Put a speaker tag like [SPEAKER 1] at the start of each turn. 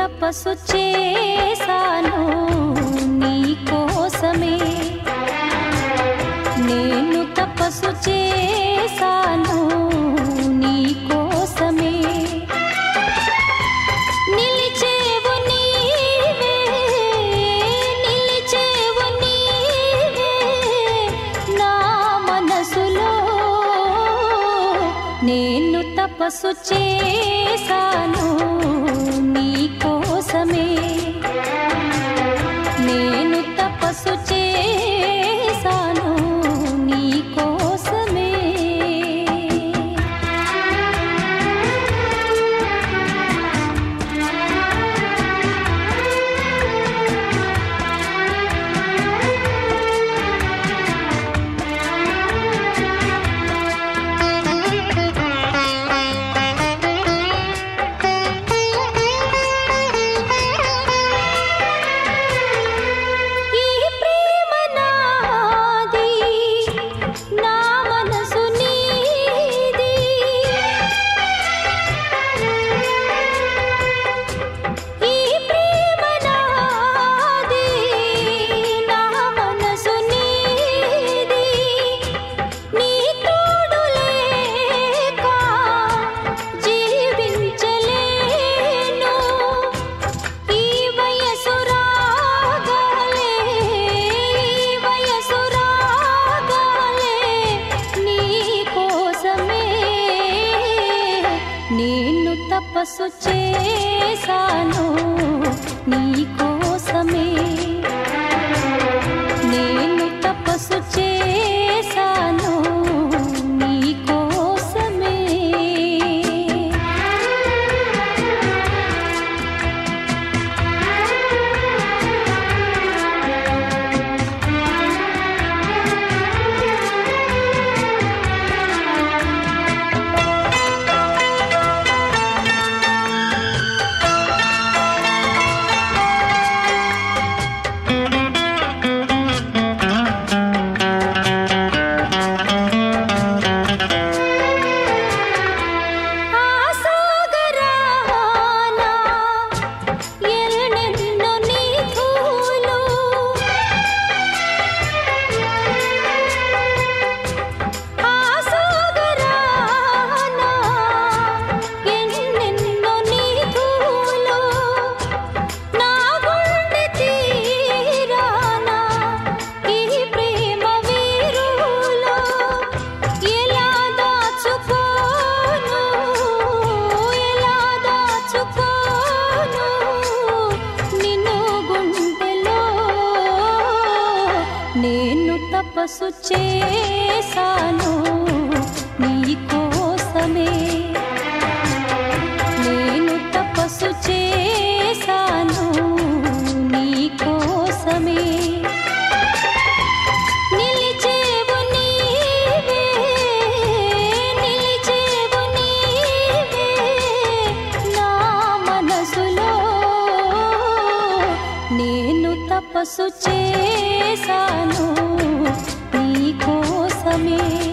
[SPEAKER 1] తపస్సు చేశాను నీ కోసమే. నేను తపస్సు చేశాను నీ కోసమే. నిలిచేవు నీవే నిలిచేవు నీవే నా మనసులో. నేను తపస్సు చేశాను తపస్సు తపస్సు చేశాను. నీకు తపస్సు చేశాను నీ కోసమే నేను తపస్సు చేశాను నీ కోసమే నిలిచేవు నిలిచేవు నా మనసులో. నేను తపస్సు చేశాను me.